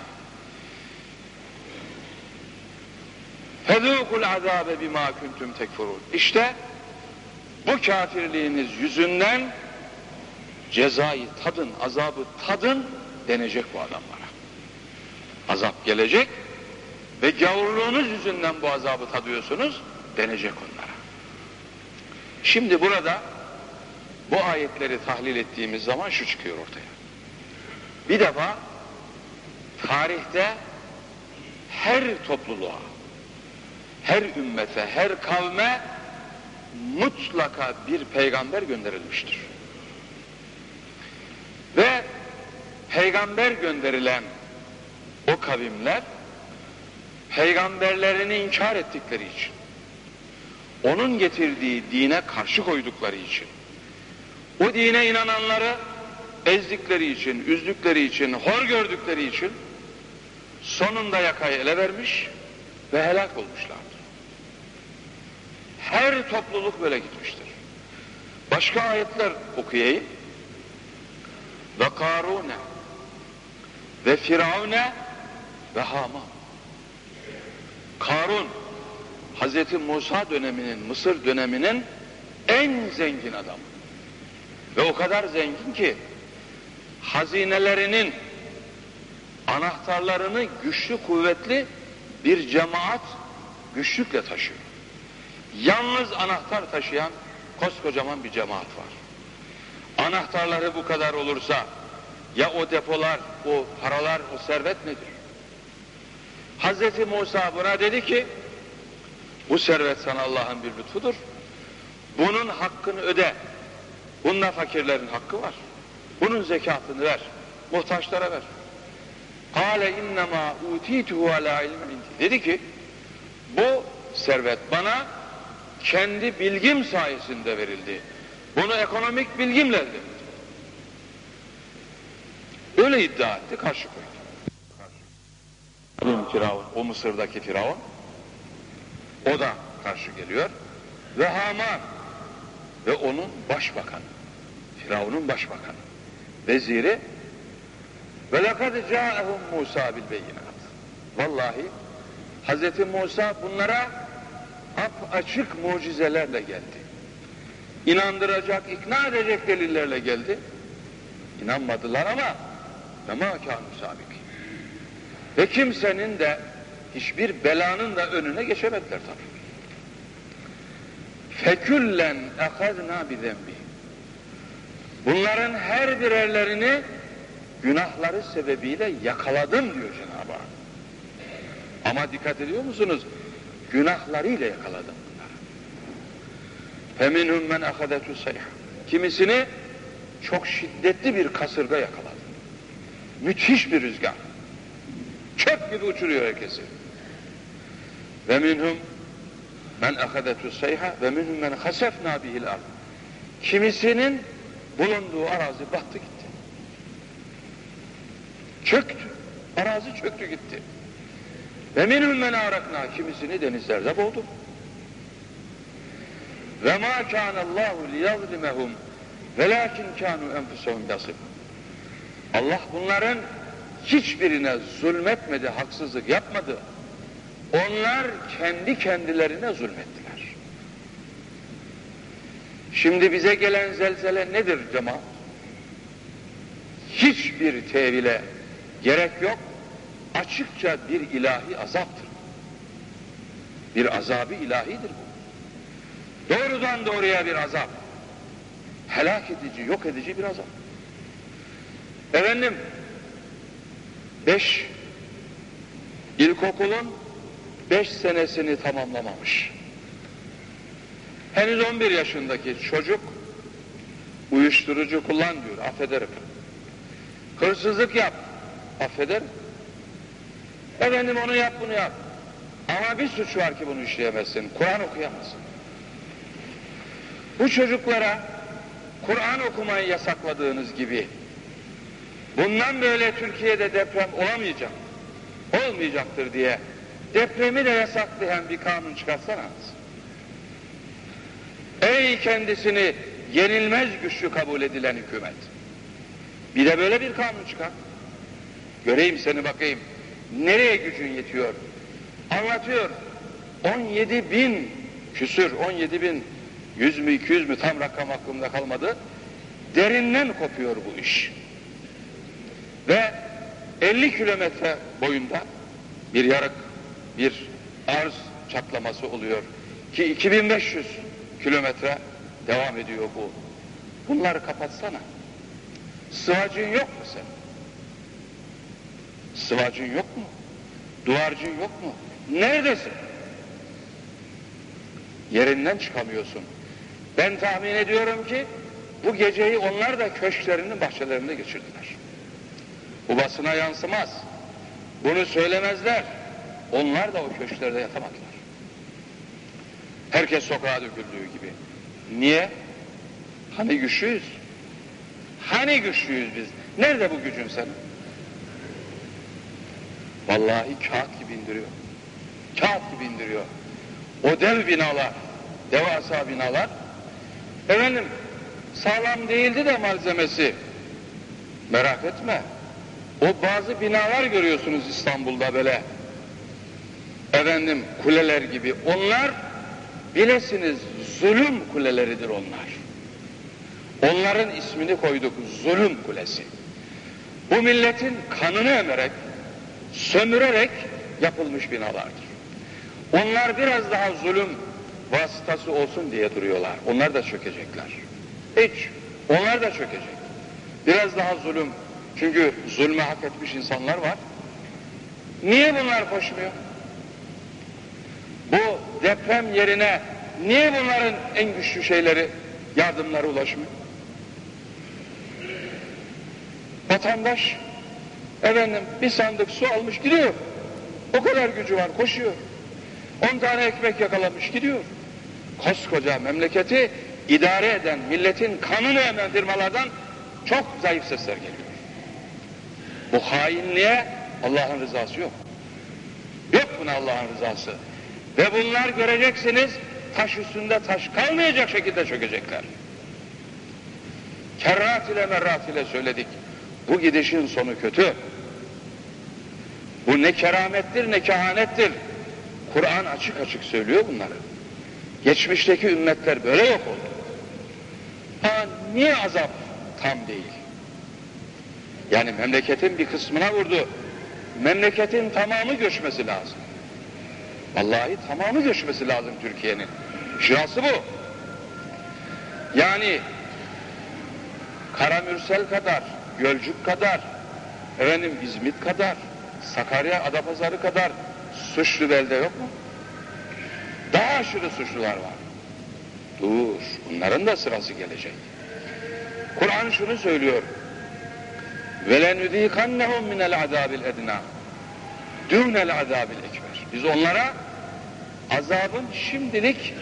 Fezûkul azâbe bimâ kuntum tekfurûn. İşte bu kafirliğiniz yüzünden cezayı tadın, azabı tadın denecek bu adamlara. Azap gelecek ve gavurluğunuz yüzünden bu azabı tadıyorsunuz denecek onlara. Şimdi burada bu ayetleri tahlil ettiğimiz zaman şu çıkıyor ortaya. Bir defa tarihte her topluluğa, her ümmete, her kavme mutlaka bir peygamber gönderilmiştir. Ve peygamber gönderilen o kavimler peygamberlerini inkar ettikleri için onun getirdiği dine karşı koydukları için o dine inananları ezdikleri için, üzdükleri için, hor gördükleri için sonunda yakayı ele vermiş ve helak olmuşlardır. Her topluluk böyle gitmiştir. Başka ayetler okuyayım. Ve Karune ve Firavune ve Haman. Karun Hazreti Musa döneminin, Mısır döneminin en zengin adamı. Ve o kadar zengin ki hazinelerinin anahtarlarını güçlü kuvvetli bir cemaat güçlükle taşıyor. Yalnız anahtar taşıyan koskocaman bir cemaat var. Anahtarları bu kadar olursa Ya o depolar, o paralar, o servet nedir? Hazreti Musa buna dedi ki, bu servet sana Allah'ın bir lütfudur. Bunun hakkını öde. Bunda fakirlerin hakkı var. Bunun zekatını ver. Muhtaçlara ver. Kale innema utituhu ala ilmin Dedi ki, bu servet bana kendi bilgim sayesinde verildi. Bunu ekonomik bilgimle elde. Öyle iddia etti, karşı koydu. Firavun, o Mısır'daki Firavun, o da karşı geliyor. Ve Haman ve onun başbakanı, Firavun'un başbakanı, veziri ve lekad câehum Musa bil beyinat. Vallahi Hazreti Musa bunlara ap açık mucizelerle geldi. İnandıracak, ikna edecek delillerle geldi. İnanmadılar ama ve mâ kânu sabiki. Ve kimsenin de hiçbir belanın da önüne geçemediler tabii. Feküllen ehadna bi zembi. Bunların her birerlerini günahları sebebiyle yakaladım diyor Cenab-ı Hak. Ama dikkat ediyor musunuz? Günahlarıyla yakaladım bunları. Men ahadetu sayha. Kimisini çok şiddetli bir kasırga yakaladı. Müthiş bir rüzgar. Çöp gibi uçuruyor herkesi. Ve minhum men ahadetu sayha ve minhum men hasefna. Kimisinin bulunduğu arazi battı gitti. Çöktü. Arazi çöktü gitti. Ve minhum men arakna kimisini denizlerde boğdu. Ve ma kânallâhu liyazlimehum velakin kânû enfusehum yasib. Allah bunların hiçbirine zulmetmedi, haksızlık yapmadı. Onlar kendi kendilerine zulmettiler. Şimdi bize gelen zelzele nedir cemaat? Hiçbir tevile gerek yok. Açıkça bir ilahi azaptır. Bir azabı ilahidir bu. Doğrudan doğruya bir azap. Helak edici, yok edici bir azap. Efendim, beş, ilkokulun beş senesini tamamlamamış. Henüz 11 yaşındaki çocuk uyuşturucu kullan diyor, affederim. Hırsızlık yap, affederim. Efendim onu yap, bunu yap. Ama bir suç var ki bunu işleyemezsin, Kur'an okuyamazsın. Bu çocuklara Kur'an okumayı yasakladığınız gibi bundan böyle Türkiye'de deprem olamayacak, olmayacaktır diye depremi de yasaklayan bir kanun çıkarsanız. Ey kendisini yenilmez güçlü kabul edilen hükümet. Bir de böyle bir kanun çıkar. Göreyim seni bakayım. Nereye gücün yetiyor? Anlatıyor. 17 bin küsür, 17 bin 100 mü 200 mü tam rakam aklımda kalmadı. Derinden kopuyor bu iş. Ve 50 kilometre boyunda bir yarık, bir arz çatlaması oluyor. Ki 2500 kilometre devam ediyor bu. Bunları kapatsana. Sıvacın yok mu sen? Sıvacın yok mu? Duvarcın yok mu? Neredesin? Yerinden çıkamıyorsun. Ben tahmin ediyorum ki bu geceyi onlar da köşklerinin bahçelerinde geçirdiler. Bu basına yansımaz. Bunu söylemezler. Onlar da o köşklerde yatamadılar. Herkes sokağa döküldüğü gibi. Niye? Hani güçlüyüz? Hani güçlüyüz biz? Nerede bu gücün senin? Vallahi kağıt gibi indiriyor. Kağıt gibi indiriyor. O dev binalar, devasa binalar, efendim sağlam değildi de malzemesi. Merak etme. O bazı binalar görüyorsunuz İstanbul'da böyle. Efendim kuleler gibi. Onlar bilesiniz zulüm kuleleridir onlar. Onların ismini koyduk zulüm kulesi. Bu milletin kanını emerek, sömürerek yapılmış binalardır. Onlar biraz daha zulüm vasıtası olsun diye duruyorlar. Onlar da çökecekler. Hiç. Onlar da çökecek. Biraz daha zulüm, Çünkü zulme hak etmiş insanlar var. Niye bunlar koşmuyor? Bu deprem yerine niye bunların en güçlü şeyleri, yardımları ulaşmıyor? Vatandaş efendim bir sandık su almış gidiyor. O kadar gücü var koşuyor. On tane ekmek yakalamış gidiyor. Koskoca memleketi idare eden milletin kanını emen firmalardan çok zayıf sesler geliyor. Bu hainliğe Allah'ın rızası yok. Yok buna Allah'ın rızası. Ve bunlar göreceksiniz taş üstünde taş kalmayacak şekilde çökecekler. Kerrat ile merrat ile söyledik. Bu gidişin sonu kötü. Bu ne keramettir ne kehanettir. Kur'an açık açık söylüyor bunları. Geçmişteki ümmetler böyle yok oldu. Ha niye azap tam değil? Yani memleketin bir kısmına vurdu. Memleketin tamamı göçmesi lazım. Vallahi tamamı göçmesi lazım Türkiye'nin. Şurası bu. Yani Karamürsel kadar, Gölcük kadar, efendim İzmit kadar, Sakarya Adapazarı kadar suçlu belde yok mu? Daha aşırı suçlular var. Dur, bunların da sırası gelecek. Kur'an şunu söylüyor. وَلَنُذ۪يقَنَّهُمْ مِنَ الْعَذَابِ الْاَدْنَى دُونَ الْعَذَابِ الْاَكْبَرِ Biz onlara azabın şimdilik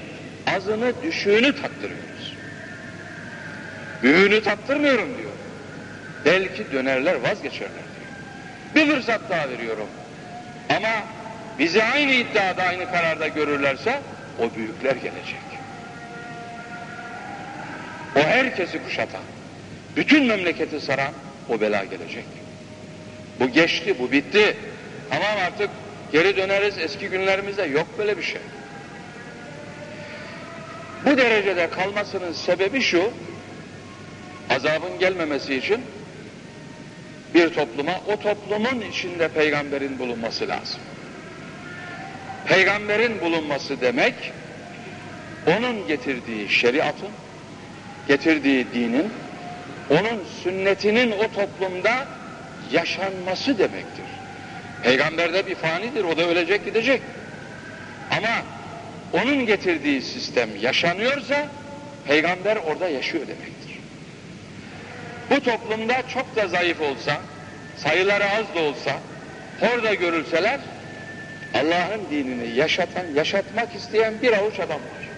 azını düşüğünü tattırıyoruz. Büyüğünü tattırmıyorum diyor. Belki dönerler vazgeçerler diyor. Bir fırsat daha veriyorum. Ama bizi aynı iddiada aynı kararda görürlerse o büyükler gelecek. O herkesi kuşatan, bütün memleketi saran o bela gelecek. Bu geçti, bu bitti. Tamam artık geri döneriz eski günlerimize. Yok böyle bir şey. Bu derecede kalmasının sebebi şu, azabın gelmemesi için bir topluma, o toplumun içinde peygamberin bulunması lazım. Peygamberin bulunması demek, onun getirdiği şeriatın, getirdiği dinin, onun sünnetinin o toplumda yaşanması demektir. Peygamber de bir fanidir, o da ölecek gidecek. Ama onun getirdiği sistem yaşanıyorsa, peygamber orada yaşıyor demektir. Bu toplumda çok da zayıf olsa, sayıları az da olsa, orada görülseler, Allah'ın dinini yaşatan, yaşatmak isteyen bir avuç adam var.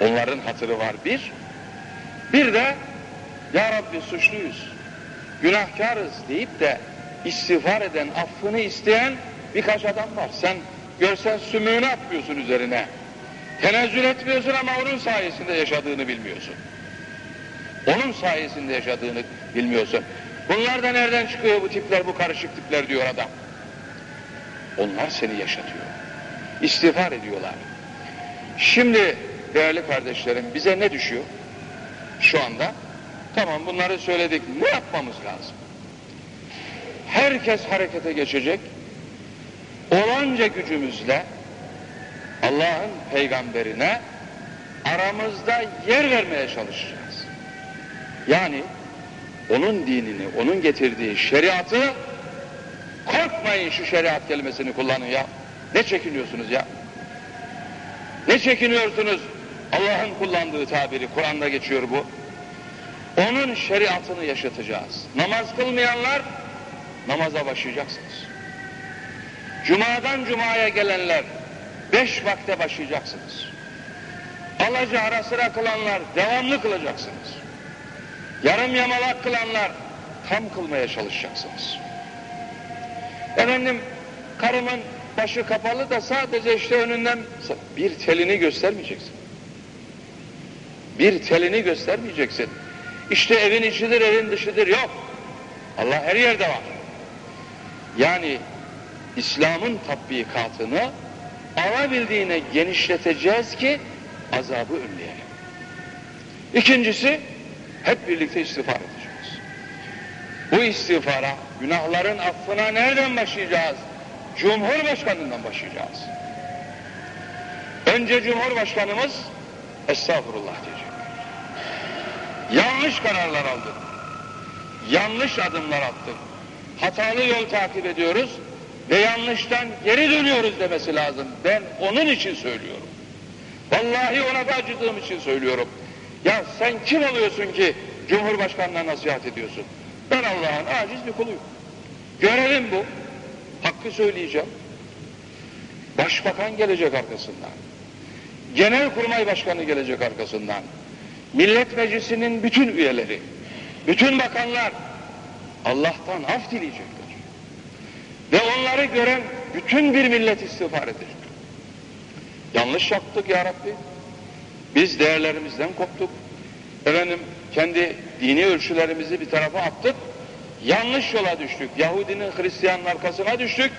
Onların hatırı var bir. Bir de Ya Rabbi suçluyuz, günahkarız deyip de istiğfar eden, affını isteyen birkaç adam var. Sen görsen sümüğünü atmıyorsun üzerine. Tenezzül etmiyorsun ama onun sayesinde yaşadığını bilmiyorsun. Onun sayesinde yaşadığını bilmiyorsun. Bunlar da nereden çıkıyor bu tipler, bu karışık tipler diyor adam. Onlar seni yaşatıyor. İstiğfar ediyorlar. Şimdi değerli kardeşlerim bize ne düşüyor? Şu anda tamam bunları söyledik. Ne yapmamız lazım? Herkes harekete geçecek. Olanca gücümüzle Allah'ın peygamberine aramızda yer vermeye çalışacağız. Yani onun dinini, onun getirdiği şeriatı korkmayın şu şeriat kelimesini kullanın ya. Ne çekiniyorsunuz ya? Ne çekiniyorsunuz? Allah'ın kullandığı tabiri, Kur'an'da geçiyor bu. Onun şeriatını yaşatacağız. Namaz kılmayanlar namaza başlayacaksınız. Cuma'dan Cuma'ya gelenler beş vakte başlayacaksınız. Alaca ara sıra kılanlar devamlı kılacaksınız. Yarım yamalak kılanlar tam kılmaya çalışacaksınız. Efendim karımın başı kapalı da sadece işte önünden bir telini göstermeyeceksin. Bir telini göstermeyeceksin. İşte evin içidir, evin dışıdır yok. Allah her yerde var. Yani İslam'ın tatbikatını alabildiğine genişleteceğiz ki azabı önleyelim. İkincisi hep birlikte istiğfar edeceğiz. Bu istiğfara, günahların affına nereden başlayacağız? Cumhurbaşkanından başlayacağız. Önce Cumhurbaşkanımız estağfurullah diyecek. Yanlış kararlar aldı. yanlış adımlar attık. Hatalı yol takip ediyoruz ve yanlıştan geri dönüyoruz demesi lazım. Ben onun için söylüyorum. Vallahi ona da acıdığım için söylüyorum. Ya sen kim oluyorsun ki Cumhurbaşkanı'na nasihat ediyorsun? Ben Allah'ın aciz bir kuluyum. Görevim bu. Hakkı söyleyeceğim. Başbakan gelecek arkasından. Genelkurmay Başkanı gelecek arkasından. Millet Meclisi'nin bütün üyeleri, bütün bakanlar Allah'tan af dileyecekler. Ve onları gören bütün bir millet istiğfar edecek. Yanlış yaptık ya Rabbi. Biz değerlerimizden koptuk. Efendim kendi dini ölçülerimizi bir tarafa attık. Yanlış yola düştük. Yahudinin Hristiyanın arkasına düştük.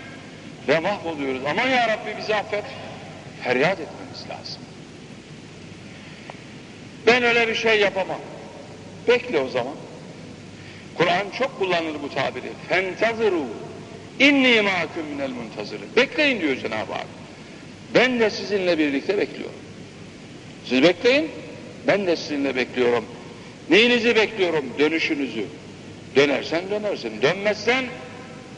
Ve mahvoluyoruz. Aman ya Rabbi bizi affet. Feryat etmemiz lazım. Ben öyle bir şey yapamam. Bekle o zaman. Kur'an çok kullanır bu tabiri. Fentazıru inni ma'akum minel muntazırı. Bekleyin diyor Cenab-ı Hak. Ben de sizinle birlikte bekliyorum. Siz bekleyin, ben de sizinle bekliyorum. Neyinizi bekliyorum? Dönüşünüzü. Dönersen dönersin. Dönmezsen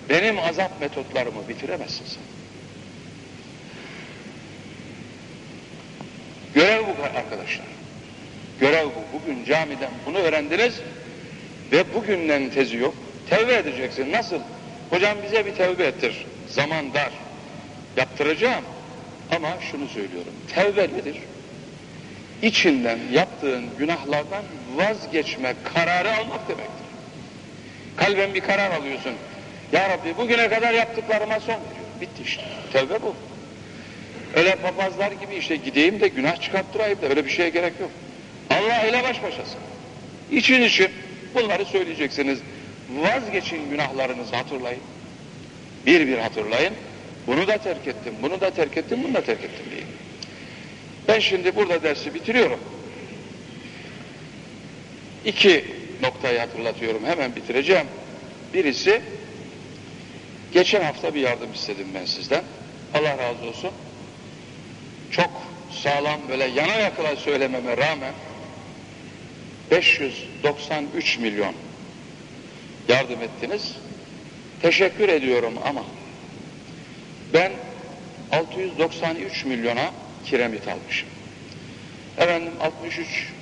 benim azap metotlarımı bitiremezsin sen. Görev bu arkadaşlar. Görev bu. Bugün camiden bunu öğrendiniz ve bugünden tezi yok. Tevbe edeceksin. Nasıl? Hocam bize bir tevbe ettir. Zaman dar. Yaptıracağım. Ama şunu söylüyorum. Tevbe nedir? İçinden yaptığın günahlardan vazgeçme kararı almak demektir. Kalben bir karar alıyorsun. Ya Rabbi bugüne kadar yaptıklarıma son veriyorum. Bitti işte. Tevbe bu. Öyle papazlar gibi işte gideyim de günah çıkarttırayım da öyle bir şeye gerek yok. Allah ile baş başasın. İçin için bunları söyleyeceksiniz. Vazgeçin günahlarınızı hatırlayın. Bir bir hatırlayın. Bunu da terk ettim, bunu da terk ettim, bunu da terk ettim diye. Ben şimdi burada dersi bitiriyorum. İki noktayı hatırlatıyorum, hemen bitireceğim. Birisi, geçen hafta bir yardım istedim ben sizden. Allah razı olsun. Çok sağlam böyle yana yakıla söylememe rağmen 593 milyon yardım ettiniz. Teşekkür ediyorum ama ben 693 milyona kiremit almışım. Efendim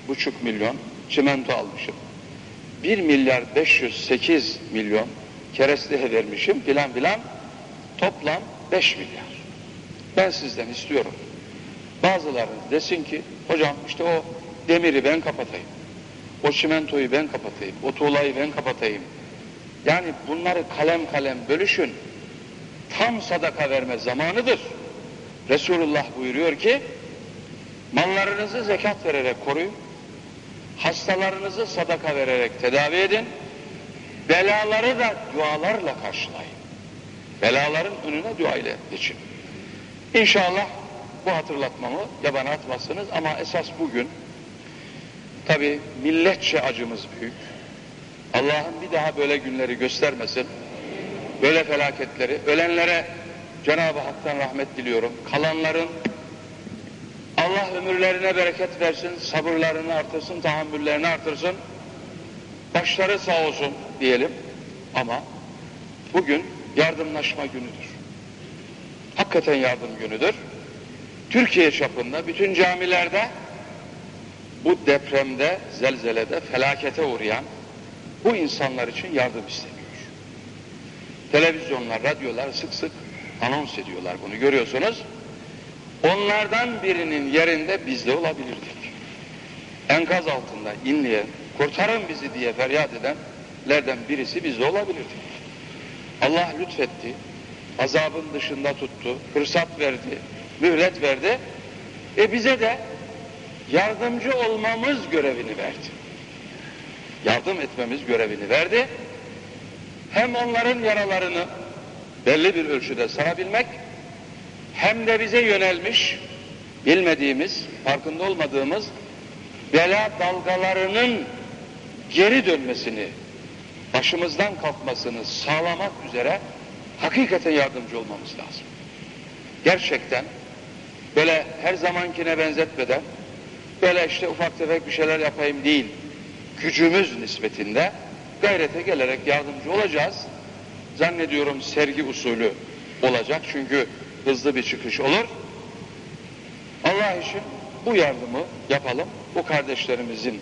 63,5 milyon çimento almışım. 1 milyar 508 milyon keresteye vermişim filan filan. Toplam 5 milyar. Ben sizden istiyorum. Bazılarınız desin ki hocam işte o demiri ben kapatayım. O çimentoyu ben kapatayım. O tuğlayı ben kapatayım. Yani bunları kalem kalem bölüşün tam sadaka verme zamanıdır. Resulullah buyuruyor ki mallarınızı zekat vererek koruyun. Hastalarınızı sadaka vererek tedavi edin. Belaları da dualarla karşılayın. Belaların önüne dua ile geçin. İnşallah bu hatırlatmamı yabana atmazsınız ama esas bugün tabi milletçe acımız büyük. Allah'ın bir daha böyle günleri göstermesin böyle felaketleri, ölenlere Cenab-ı Hak'tan rahmet diliyorum. Kalanların Allah ömürlerine bereket versin, sabırlarını artırsın, tahammüllerini artırsın. Başları sağ olsun diyelim. Ama bugün yardımlaşma günüdür. Hakikaten yardım günüdür. Türkiye çapında bütün camilerde bu depremde, zelzelede, felakete uğrayan bu insanlar için yardım isteniyor. Televizyonlar, radyolar sık sık anons ediyorlar bunu görüyorsunuz. Onlardan birinin yerinde biz de olabilirdik. Enkaz altında inleyen, kurtarın bizi diye feryat edenlerden birisi biz de olabilirdik. Allah lütfetti, azabın dışında tuttu, fırsat verdi, mühlet verdi. E bize de yardımcı olmamız görevini verdi. Yardım etmemiz görevini verdi hem onların yaralarını belli bir ölçüde sarabilmek hem de bize yönelmiş bilmediğimiz, farkında olmadığımız bela dalgalarının geri dönmesini, başımızdan kalkmasını sağlamak üzere hakikaten yardımcı olmamız lazım. Gerçekten böyle her zamankine benzetmeden böyle işte ufak tefek bir şeyler yapayım değil, gücümüz nispetinde gayrete gelerek yardımcı olacağız. Zannediyorum sergi usulü olacak çünkü hızlı bir çıkış olur. Allah için bu yardımı yapalım. Bu kardeşlerimizin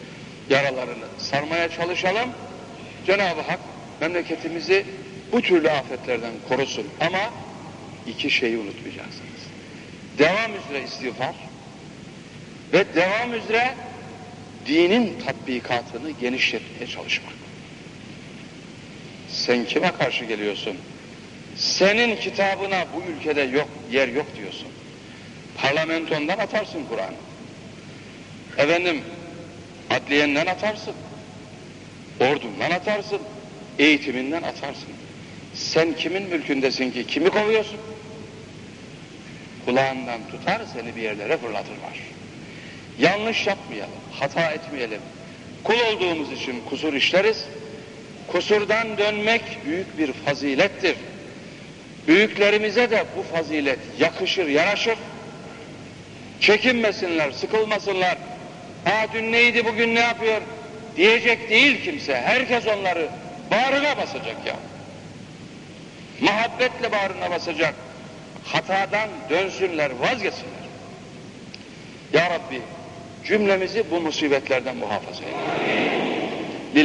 yaralarını sarmaya çalışalım. Cenab-ı Hak memleketimizi bu türlü afetlerden korusun. Ama iki şeyi unutmayacaksınız. Devam üzere istiğfar ve devam üzere dinin tatbikatını genişletmeye çalışmak. Sen kime karşı geliyorsun? Senin kitabına bu ülkede yok, yer yok diyorsun. Parlamentondan atarsın Kur'an'ı. Efendim, adliyenden atarsın. Ordundan atarsın. Eğitiminden atarsın. Sen kimin mülkündesin ki? Kimi kovuyorsun? Kulağından tutar seni bir yerlere fırlatırlar. Yanlış yapmayalım, hata etmeyelim. Kul olduğumuz için kusur işleriz. Kusurdan dönmek büyük bir fazilettir. Büyüklerimize de bu fazilet yakışır, yaraşır. Çekinmesinler, sıkılmasınlar. Ha dün neydi, bugün ne yapıyor? Diyecek değil kimse. Herkes onları bağrına basacak ya. Muhabbetle bağrına basacak. Hatadan dönsünler, vazgeçsinler. Ya Rabbi cümlemizi bu musibetlerden muhafaza eyle.